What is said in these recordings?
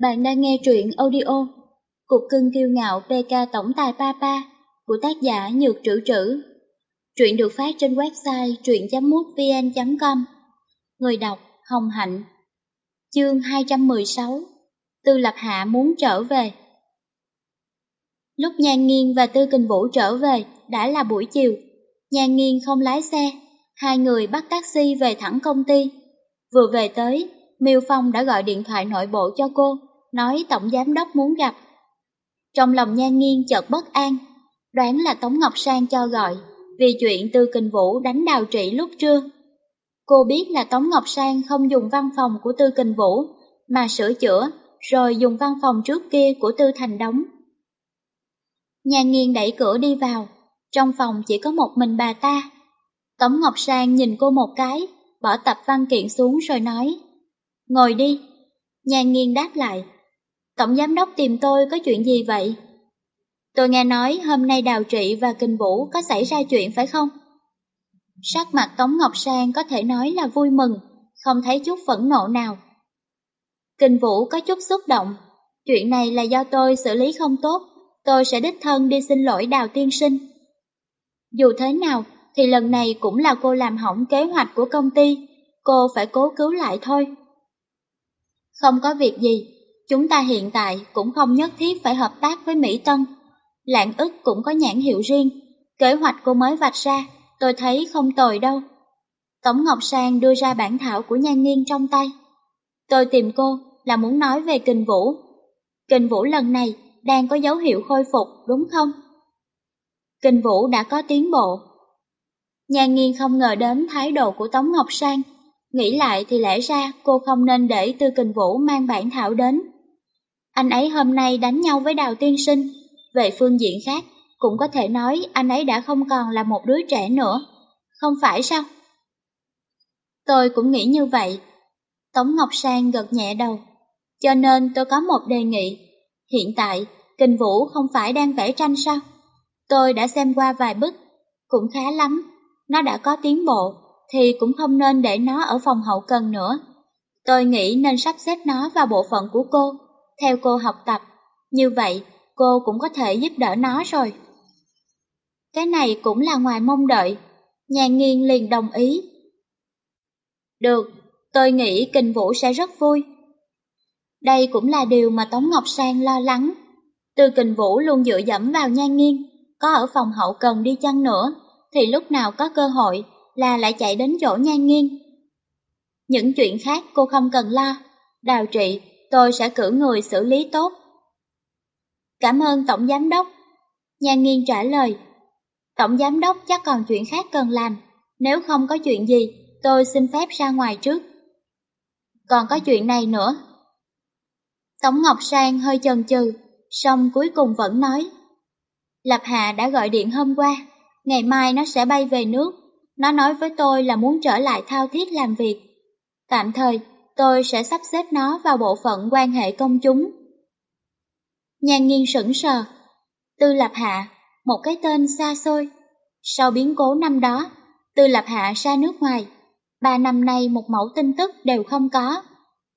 Bạn đang nghe truyện audio Cục cưng kiêu ngạo PK Tổng tài Papa của tác giả Nhược Trữ Trữ. Truyện được phát trên website truyện.mútvn.com Người đọc Hồng Hạnh Chương 216 Tư Lập Hạ muốn trở về Lúc Nhan Nghiên và Tư Kình Vũ trở về đã là buổi chiều. Nhan Nghiên không lái xe, hai người bắt taxi về thẳng công ty. Vừa về tới, Miêu Phong đã gọi điện thoại nội bộ cho cô, nói tổng giám đốc muốn gặp. Trong lòng Nhan Nghiên chợt bất an, đoán là Tống Ngọc Sang cho gọi, vì chuyện Tư Kình Vũ đánh đào trị lúc trưa. Cô biết là Tống Ngọc Sang không dùng văn phòng của Tư Kình Vũ, mà sửa chữa, rồi dùng văn phòng trước kia của Tư Thành Đống. Nhan Nghiên đẩy cửa đi vào, trong phòng chỉ có một mình bà ta. Tống Ngọc Sang nhìn cô một cái, bỏ tập văn kiện xuống rồi nói. Ngồi đi. Nhan nghiêng đáp lại. Tổng giám đốc tìm tôi có chuyện gì vậy? Tôi nghe nói hôm nay Đào Trị và Kinh Vũ có xảy ra chuyện phải không? Sắc mặt Tống Ngọc Sang có thể nói là vui mừng, không thấy chút phẫn nộ nào. Kinh Vũ có chút xúc động. Chuyện này là do tôi xử lý không tốt, tôi sẽ đích thân đi xin lỗi Đào Tiên Sinh. Dù thế nào, thì lần này cũng là cô làm hỏng kế hoạch của công ty, cô phải cố cứu lại thôi. Không có việc gì, chúng ta hiện tại cũng không nhất thiết phải hợp tác với Mỹ Tân. Lạng ức cũng có nhãn hiệu riêng, kế hoạch cô mới vạch ra, tôi thấy không tồi đâu. Tống Ngọc Sang đưa ra bản thảo của Nhan Nghiên trong tay. Tôi tìm cô là muốn nói về Kình Vũ. Kình Vũ lần này đang có dấu hiệu khôi phục đúng không? Kình Vũ đã có tiến bộ. Nhan Nghiên không ngờ đến thái độ của Tống Ngọc Sang Nghĩ lại thì lẽ ra cô không nên để Tư Kình Vũ mang bản thảo đến. Anh ấy hôm nay đánh nhau với Đào Tiên Sinh. Về phương diện khác, cũng có thể nói anh ấy đã không còn là một đứa trẻ nữa. Không phải sao? Tôi cũng nghĩ như vậy. Tống Ngọc Sang gật nhẹ đầu. Cho nên tôi có một đề nghị. Hiện tại, Kình Vũ không phải đang vẽ tranh sao? Tôi đã xem qua vài bức, cũng khá lắm. Nó đã có tiến bộ thì cũng không nên để nó ở phòng hậu cần nữa. Tôi nghĩ nên sắp xếp nó vào bộ phận của cô, theo cô học tập. Như vậy, cô cũng có thể giúp đỡ nó rồi. Cái này cũng là ngoài mong đợi. Nhà nghiên liền đồng ý. Được, tôi nghĩ Kình Vũ sẽ rất vui. Đây cũng là điều mà Tống Ngọc Sang lo lắng. Từ Kình Vũ luôn dựa dẫm vào Nhan Nghiên, có ở phòng hậu cần đi chăng nữa, thì lúc nào có cơ hội là lại chạy đến chỗ nhan nghiêng. Những chuyện khác cô không cần lo, đào trị, tôi sẽ cử người xử lý tốt. Cảm ơn Tổng Giám Đốc. Nhan nghiêng trả lời, Tổng Giám Đốc chắc còn chuyện khác cần làm, nếu không có chuyện gì, tôi xin phép ra ngoài trước. Còn có chuyện này nữa. Tống Ngọc Sang hơi chần chừ, xong cuối cùng vẫn nói. Lập Hạ đã gọi điện hôm qua, ngày mai nó sẽ bay về nước. Nó nói với tôi là muốn trở lại thao thiết làm việc. Tạm thời, tôi sẽ sắp xếp nó vào bộ phận quan hệ công chúng. Nhan nghiên sững sờ. Tư Lập Hạ, một cái tên xa xôi. Sau biến cố năm đó, Tư Lập Hạ ra nước ngoài. Ba năm nay một mẫu tin tức đều không có.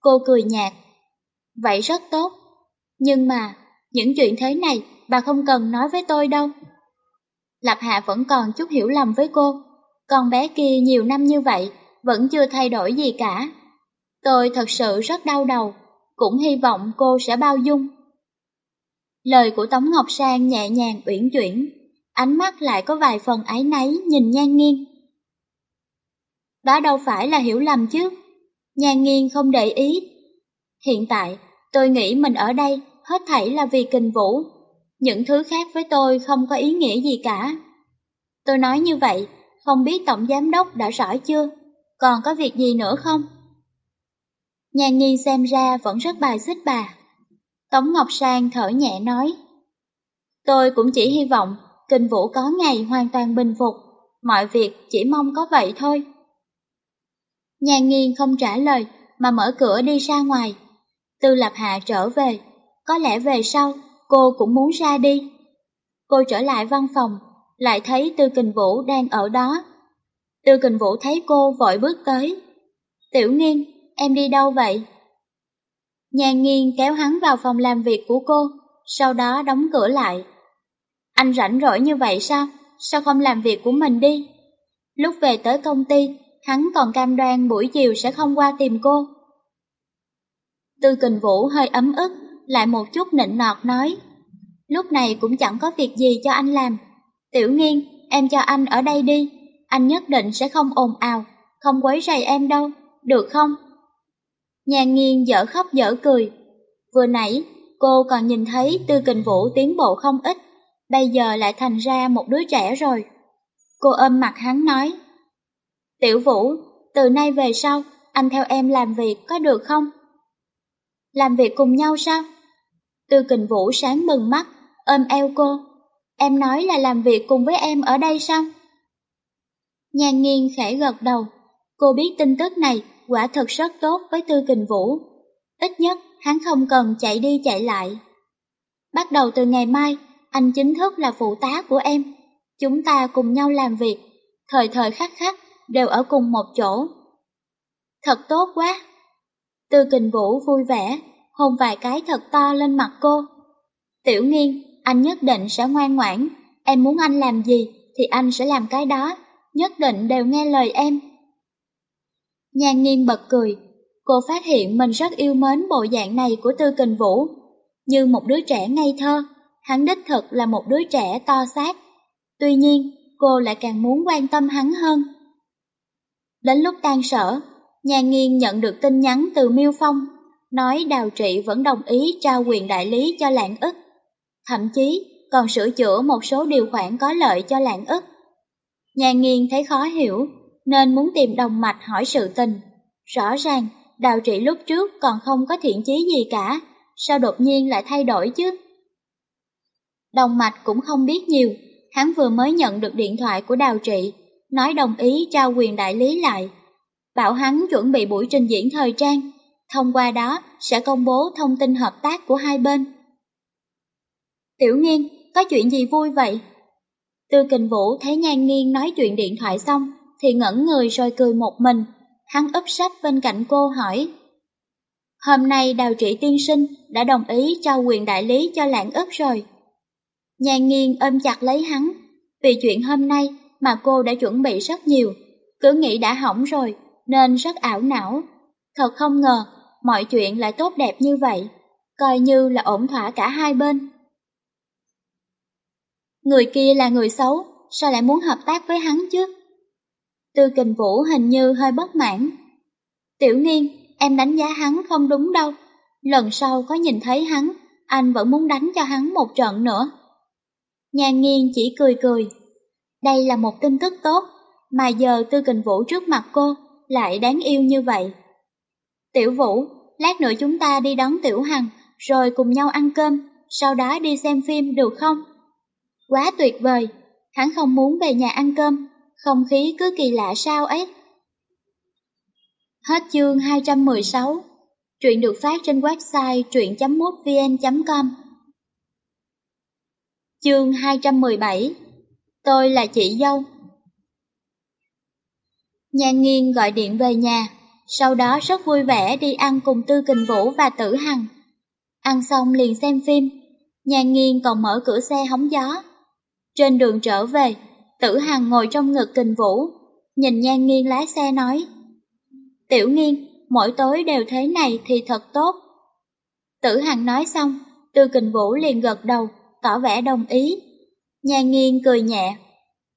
Cô cười nhạt. Vậy rất tốt. Nhưng mà, những chuyện thế này bà không cần nói với tôi đâu. Lập Hạ vẫn còn chút hiểu lầm với cô. Con bé kia nhiều năm như vậy, vẫn chưa thay đổi gì cả. Tôi thật sự rất đau đầu, cũng hy vọng cô sẽ bao dung. Lời của Tống Ngọc Sang nhẹ nhàng uyển chuyển, ánh mắt lại có vài phần ái náy nhìn nhan Nghiên. Đó đâu phải là hiểu lầm chứ, nhan Nghiên không để ý. Hiện tại, tôi nghĩ mình ở đây hết thảy là vì kình vũ, những thứ khác với tôi không có ý nghĩa gì cả. Tôi nói như vậy không biết Tổng Giám Đốc đã rõ chưa? Còn có việc gì nữa không? Nhà Nhi xem ra vẫn rất bài xích bà. Tống Ngọc Sang thở nhẹ nói. Tôi cũng chỉ hy vọng kinh vũ có ngày hoàn toàn bình phục, mọi việc chỉ mong có vậy thôi. Nhà Nghiên không trả lời mà mở cửa đi ra ngoài. Tư Lập Hạ trở về, có lẽ về sau cô cũng muốn ra đi. Cô trở lại văn phòng lại thấy Tư Kình Vũ đang ở đó. Tư Kình Vũ thấy cô vội bước tới. Tiểu Nghiên, em đi đâu vậy? nhàn nghiêng kéo hắn vào phòng làm việc của cô, sau đó đóng cửa lại. Anh rảnh rỗi như vậy sao? Sao không làm việc của mình đi? Lúc về tới công ty, hắn còn cam đoan buổi chiều sẽ không qua tìm cô. Tư kình vũ hơi ấm ức, lại một chút nịnh nọt nói. Lúc này cũng chẳng có việc gì cho anh làm. Tiểu nghiên, em cho anh ở đây đi, anh nhất định sẽ không ồn ào, không quấy rầy em đâu, được không? Nhà nghiên dở khóc dở cười. Vừa nãy, cô còn nhìn thấy Tư Kình Vũ tiến bộ không ít, bây giờ lại thành ra một đứa trẻ rồi. Cô ôm mặt hắn nói, Tiểu Vũ, từ nay về sau, anh theo em làm việc có được không? Làm việc cùng nhau sao? Tư Kình Vũ sáng bừng mắt, ôm eo cô. Em nói là làm việc cùng với em ở đây sao? Nhan nghiêng khẽ gật đầu. Cô biết tin tức này quả thật rất tốt với Tư Kình Vũ. Ít nhất hắn không cần chạy đi chạy lại. Bắt đầu từ ngày mai, anh chính thức là phụ tá của em. Chúng ta cùng nhau làm việc, thời thời khắc khắc đều ở cùng một chỗ. Thật tốt quá! Tư Kình Vũ vui vẻ, hôn vài cái thật to lên mặt cô. Tiểu nghiên, anh nhất định sẽ ngoan ngoãn, em muốn anh làm gì thì anh sẽ làm cái đó, nhất định đều nghe lời em. Nhan nghiên bật cười, cô phát hiện mình rất yêu mến bộ dạng này của Tư Kình Vũ. Như một đứa trẻ ngây thơ, hắn đích thực là một đứa trẻ to xác. Tuy nhiên, cô lại càng muốn quan tâm hắn hơn. Đến lúc tan sở, nhà nghiên nhận được tin nhắn từ Miêu Phong, nói Đào Trị vẫn đồng ý trao quyền đại lý cho Lạng ức. Thậm chí còn sửa chữa một số điều khoản có lợi cho Lạng ức. Nhà nghiên thấy khó hiểu, nên muốn tìm đồng mạch hỏi sự tình. Rõ ràng, đào trị lúc trước còn không có thiện chí gì cả, sao đột nhiên lại thay đổi chứ? Đồng mạch cũng không biết nhiều, hắn vừa mới nhận được điện thoại của đào trị, nói đồng ý trao quyền đại lý lại. Bảo hắn chuẩn bị buổi trình diễn thời trang, thông qua đó sẽ công bố thông tin hợp tác của hai bên. Tiểu nghiên, có chuyện gì vui vậy? Tư kình vũ thấy nhan nghiên nói chuyện điện thoại xong, thì ngẩn người rồi cười một mình. Hắn úp sách bên cạnh cô hỏi. Hôm nay đào trị tiên sinh đã đồng ý cho quyền đại lý cho lãng ức rồi. Nhan nghiên ôm chặt lấy hắn, vì chuyện hôm nay mà cô đã chuẩn bị rất nhiều, cứ nghĩ đã hỏng rồi nên rất ảo não. Thật không ngờ mọi chuyện lại tốt đẹp như vậy, coi như là ổn thỏa cả hai bên. Người kia là người xấu, sao lại muốn hợp tác với hắn chứ? Tư kình vũ hình như hơi bất mãn. Tiểu nghiên, em đánh giá hắn không đúng đâu. Lần sau có nhìn thấy hắn, anh vẫn muốn đánh cho hắn một trận nữa. Nhan nghiên chỉ cười cười. Đây là một tin tức tốt, mà giờ tư kình vũ trước mặt cô lại đáng yêu như vậy. Tiểu vũ, lát nữa chúng ta đi đón Tiểu Hằng, rồi cùng nhau ăn cơm, sau đó đi xem phim được không? Quá tuyệt vời, hắn không muốn về nhà ăn cơm, không khí cứ kỳ lạ sao ấy. Hết chương 216 Truyện được phát trên website truyện.mútvn.com Chương 217 Tôi là chị dâu. Nhan nghiên gọi điện về nhà, sau đó rất vui vẻ đi ăn cùng Tư Kình Vũ và Tử Hằng. Ăn xong liền xem phim, Nhan nghiên còn mở cửa xe hóng gió. Trên đường trở về, Tử Hằng ngồi trong ngực kình vũ, nhìn nhan nghiên lái xe nói. Tiểu nghiên, mỗi tối đều thế này thì thật tốt. Tử Hằng nói xong, Tư Kình Vũ liền gật đầu, tỏ vẻ đồng ý. Nhan nghiên cười nhẹ.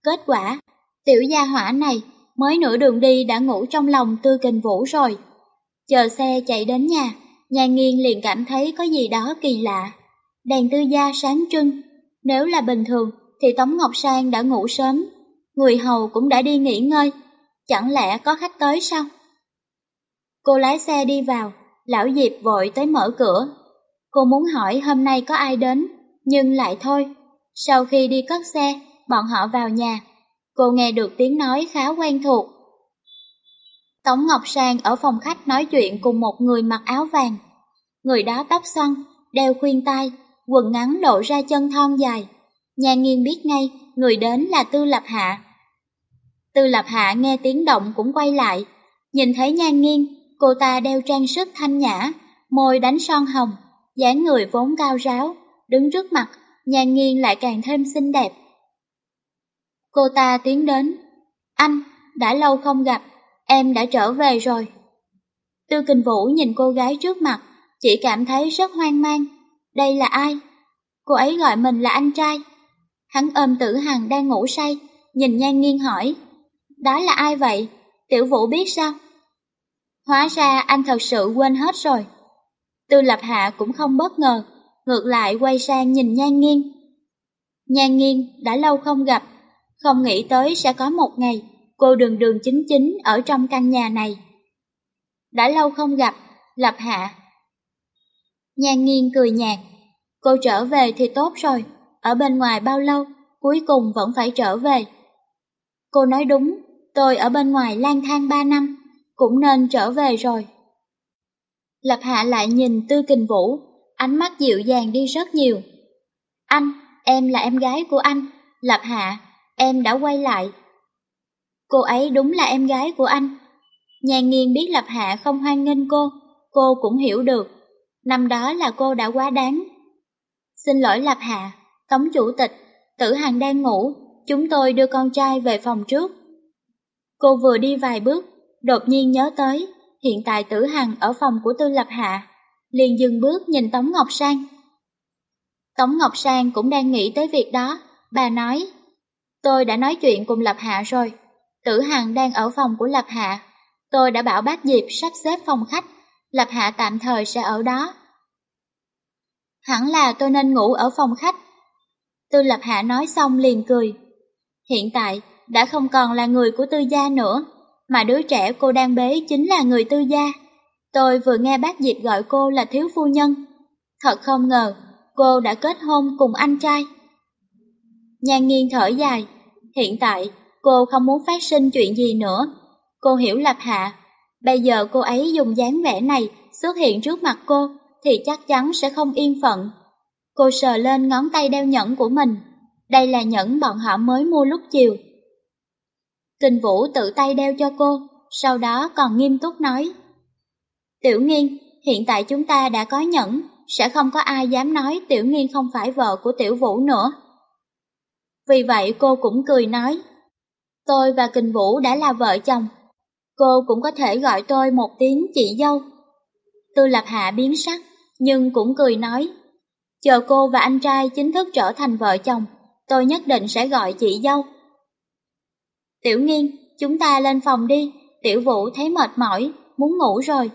Kết quả, tiểu gia hỏa này mới nửa đường đi đã ngủ trong lòng Tư Kình Vũ rồi. Chờ xe chạy đến nhà, Nhan nghiên liền cảm thấy có gì đó kỳ lạ. Đèn tư gia sáng trưng, nếu là bình thường thì Tống Ngọc Sang đã ngủ sớm, người hầu cũng đã đi nghỉ ngơi, chẳng lẽ có khách tới sao? Cô lái xe đi vào, lão Diệp vội tới mở cửa. Cô muốn hỏi hôm nay có ai đến, nhưng lại thôi. Sau khi đi cất xe, bọn họ vào nhà. Cô nghe được tiếng nói khá quen thuộc. Tống Ngọc Sang ở phòng khách nói chuyện cùng một người mặc áo vàng. Người đó tóc xoăn, đeo khuyên tai, quần ngắn lộ ra chân thon dài. Nhà nghiên biết ngay, người đến là Tư Lập Hạ. Tư Lập Hạ nghe tiếng động cũng quay lại, nhìn thấy Nhan Nghiên, cô ta đeo trang sức thanh nhã, môi đánh son hồng, dáng người vốn cao ráo, đứng trước mặt, nhan Nghiên lại càng thêm xinh đẹp. Cô ta tiến đến, anh, đã lâu không gặp, em đã trở về rồi. Tư Kình Vũ nhìn cô gái trước mặt, chỉ cảm thấy rất hoang mang. Đây là ai? Cô ấy gọi mình là anh trai. Hắn ôm tử hằng đang ngủ say, nhìn nhan nghiêng hỏi. Đó là ai vậy? Tiểu Vũ biết sao? Hóa ra anh thật sự quên hết rồi. Tư Lập Hạ cũng không bất ngờ, ngược lại quay sang nhìn Nhan nghiêng Nhan nghiêng đã lâu không gặp, không nghĩ tới sẽ có một ngày cô đường đường chính chính ở trong căn nhà này. Đã lâu không gặp, Lập Hạ. Nhan nghiêng cười nhạt, cô trở về thì tốt rồi, ở bên ngoài bao lâu, cuối cùng vẫn phải trở về. Cô nói đúng, tôi ở bên ngoài lang thang ba năm, cũng nên trở về rồi. Lập Hạ lại nhìn Tư Kình Vũ, ánh mắt dịu dàng đi rất nhiều. Anh, em là em gái của anh, Lập Hạ, em đã quay lại. Cô ấy đúng là em gái của anh. Nhà nghiên biết Lập Hạ không hoan nghênh cô, cô cũng hiểu được. Năm đó là cô đã quá đáng. Xin lỗi Lập Hạ, Tống Chủ tịch, Tử Hằng đang ngủ, chúng tôi đưa con trai về phòng trước. Cô vừa đi vài bước, đột nhiên nhớ tới, hiện tại Tử Hằng ở phòng của Tư Lập Hạ, liền dừng bước nhìn Tống Ngọc Sang. Tống Ngọc Sang cũng đang nghĩ tới việc đó, bà nói, tôi đã nói chuyện cùng Lập Hạ rồi, Tử Hằng đang ở phòng của Lập Hạ, tôi đã bảo bác Diệp sắp xếp phòng khách, Lập Hạ tạm thời sẽ ở đó. Hẳn là tôi nên ngủ ở phòng khách. Tư Lập Hạ nói xong liền cười. Hiện tại, đã không còn là người của tư gia nữa, mà đứa trẻ cô đang bế chính là người tư gia. Tôi vừa nghe bác Diệp gọi cô là thiếu phu nhân. Thật không ngờ, cô đã kết hôn cùng anh trai. Nhan nghiêng thở dài, hiện tại cô không muốn phát sinh chuyện gì nữa. Cô hiểu Lập Hạ, bây giờ cô ấy dùng dáng vẻ này xuất hiện trước mặt cô thì chắc chắn sẽ không yên phận. Cô sờ lên ngón tay đeo nhẫn của mình. Đây là nhẫn bọn họ mới mua lúc chiều. Kình Vũ tự tay đeo cho cô, sau đó còn nghiêm túc nói. Tiểu Nghiên, hiện tại chúng ta đã có nhẫn, sẽ không có ai dám nói Tiểu Nghiên không phải vợ của Tiểu Vũ nữa. Vì vậy cô cũng cười nói, tôi và Kình Vũ đã là vợ chồng, cô cũng có thể gọi tôi một tiếng chị dâu. Tư Lập Hạ biến sắc, nhưng cũng cười nói, chờ cô và anh trai chính thức trở thành vợ chồng, tôi nhất định sẽ gọi chị dâu. Tiểu nghiên, chúng ta lên phòng đi, tiểu vũ thấy mệt mỏi, muốn ngủ rồi.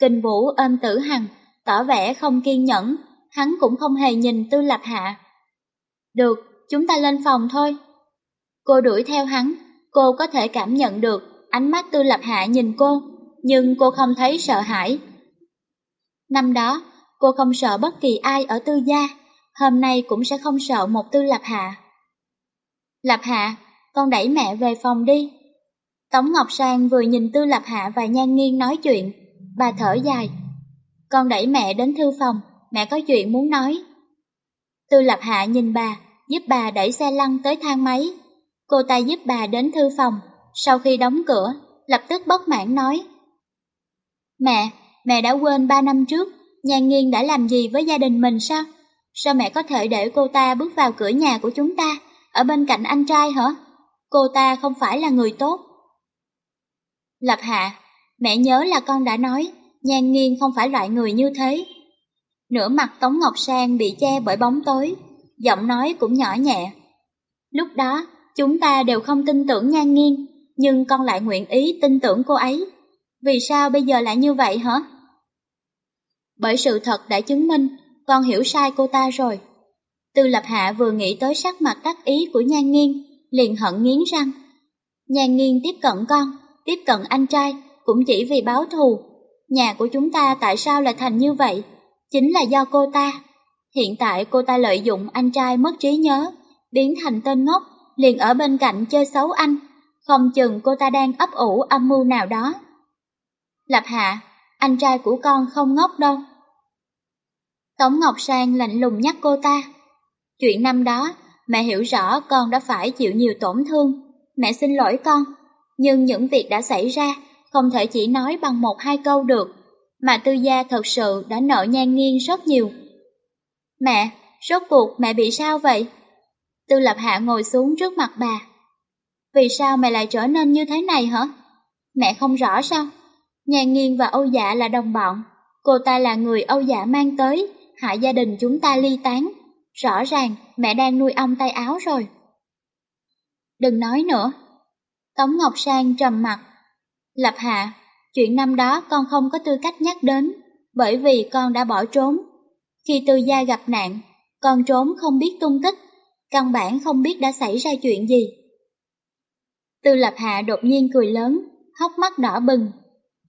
Kinh vũ ôm tử hằng, tỏ vẻ không kiên nhẫn, hắn cũng không hề nhìn tư lập hạ. Được, chúng ta lên phòng thôi. Cô đuổi theo hắn, cô có thể cảm nhận được ánh mắt tư lập hạ nhìn cô, nhưng cô không thấy sợ hãi. Năm đó, cô không sợ bất kỳ ai ở tư gia, hôm nay cũng sẽ không sợ một tư lập hạ. Lập hạ, con đẩy mẹ về phòng đi. Tống Ngọc Sang vừa nhìn Tư Lập Hạ và Nhan Nghiên nói chuyện, bà thở dài. Con đẩy mẹ đến thư phòng, mẹ có chuyện muốn nói. Tư Lập Hạ nhìn bà, giúp bà đẩy xe lăn tới thang máy. Cô ta giúp bà đến thư phòng, sau khi đóng cửa, lập tức bất mãn nói. Mẹ, mẹ đã quên ba năm trước, Nhan Nghiên đã làm gì với gia đình mình sao? Sao mẹ có thể để cô ta bước vào cửa nhà của chúng ta, ở bên cạnh anh trai hả? cô ta không phải là người tốt. Lập Hạ, mẹ nhớ là con đã nói, Nhan Nghiên không phải loại người như thế. Nửa mặt Tống Ngọc Sang bị che bởi bóng tối, giọng nói cũng nhỏ nhẹ. Lúc đó, chúng ta đều không tin tưởng Nhan Nghiên, nhưng con lại nguyện ý tin tưởng cô ấy. Vì sao bây giờ lại như vậy hả? Bởi sự thật đã chứng minh, con hiểu sai cô ta rồi. Tư Lập Hạ vừa nghĩ tới sắc mặt đắc ý của Nhan Nghiên, liền hận nghiến răng. nhan nghiên tiếp cận con, tiếp cận anh trai, cũng chỉ vì báo thù. Nhà của chúng ta tại sao lại thành như vậy? Chính là do cô ta. Hiện tại cô ta lợi dụng anh trai mất trí nhớ, biến thành tên ngốc, liền ở bên cạnh chơi xấu anh. Không chừng cô ta đang ấp ủ âm mưu nào đó. Lập Hạ, anh trai của con không ngốc đâu. Tống Ngọc Sang lạnh lùng nhắc cô ta. Chuyện năm đó, Mẹ hiểu rõ con đã phải chịu nhiều tổn thương, mẹ xin lỗi con. Nhưng những việc đã xảy ra không thể chỉ nói bằng một hai câu được. mà tư gia thật sự đã nợ nhan nghiêng rất nhiều. Mẹ, rốt cuộc mẹ bị sao vậy? Tư lập hạ ngồi xuống trước mặt bà. Vì sao mẹ lại trở nên như thế này hả? Mẹ không rõ sao? Nhà nghiêng và Âu Dạ là đồng bọn. Cô ta là người Âu Dạ mang tới, hại gia đình chúng ta ly tán. Rõ ràng mẹ đang nuôi ong tay áo rồi. Đừng nói nữa. Tống Ngọc Sang trầm mặt. Lập hạ, chuyện năm đó con không có tư cách nhắc đến, bởi vì con đã bỏ trốn. Khi tư gia gặp nạn, con trốn không biết tung tích, căn bản không biết đã xảy ra chuyện gì. Tư lập hạ đột nhiên cười lớn, hốc mắt đỏ bừng.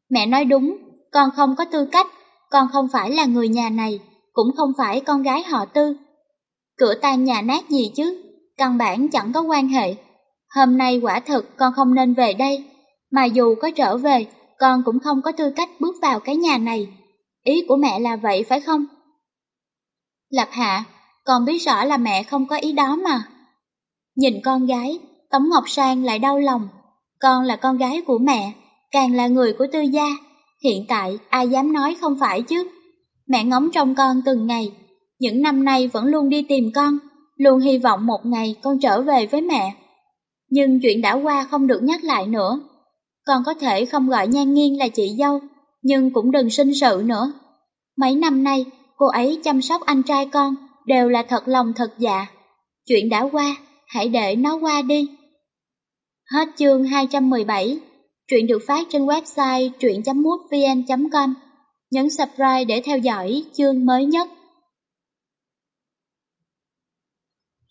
Mẹ nói đúng, con không có tư cách, con không phải là người nhà này, cũng không phải con gái họ tư. Cửa tan nhà nát gì chứ, căn bản chẳng có quan hệ. Hôm nay quả thực con không nên về đây, mà dù có trở về, con cũng không có tư cách bước vào cái nhà này. Ý của mẹ là vậy phải không? Lập Hạ, con biết rõ là mẹ không có ý đó mà. Nhìn con gái, Tống Ngọc Sang lại đau lòng. Con là con gái của mẹ, càng là người của tư gia. Hiện tại ai dám nói không phải chứ. Mẹ ngóng trong con từng ngày, những năm nay vẫn luôn đi tìm con, luôn hy vọng một ngày con trở về với mẹ. Nhưng chuyện đã qua không được nhắc lại nữa. Con có thể không gọi nhan nghiêng là chị dâu, nhưng cũng đừng sinh sự nữa. Mấy năm nay, cô ấy chăm sóc anh trai con đều là thật lòng thật dạ. Chuyện đã qua, hãy để nó qua đi. Hết chương 217, truyện được phát trên website truyện.mútvn.com. Nhấn subscribe để theo dõi chương mới nhất.